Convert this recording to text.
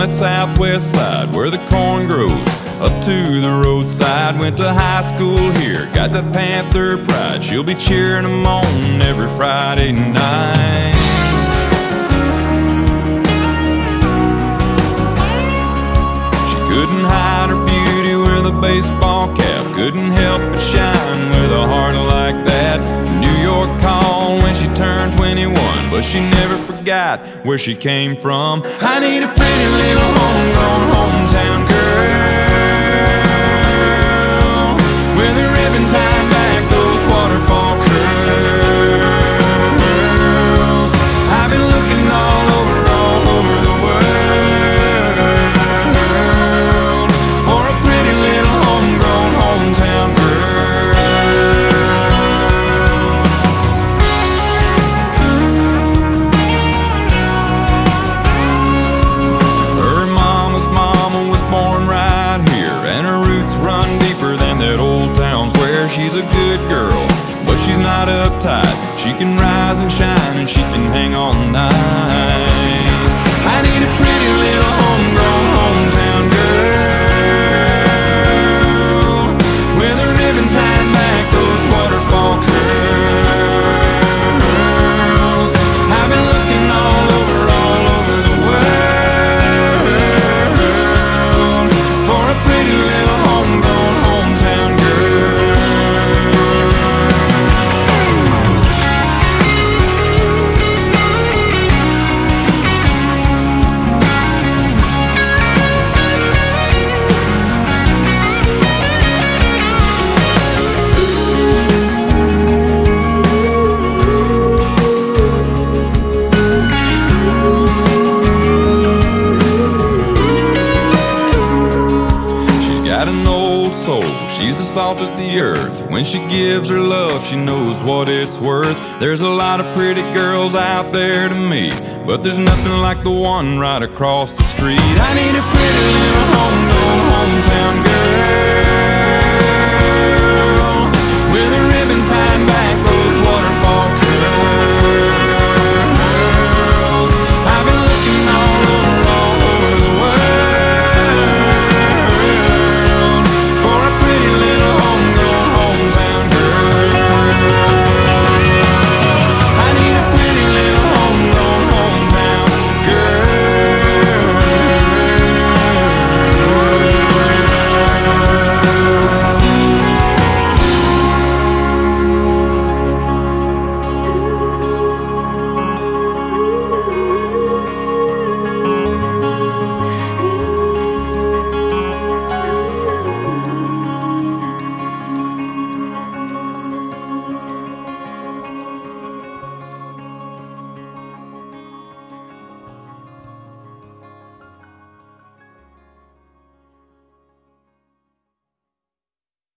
that southwest side where the corn grows. Up to the roadside, went to high school here. Got that Panther pride. She'll be cheering them on every Friday night. She couldn't hide her beauty with a baseball cap. Couldn't help but shine but she never forgot where she came from. I need a pretty little homegrown hometown girl she's a good girl, but she's not uptight. She can rise and shine, and she can hang all night. She's the salt of the earth. When she gives her love, she knows what it's worth. There's a lot of pretty girls out there to meet, but there's nothing like the one right across the street. I need a pretty little homegrown hometown girl.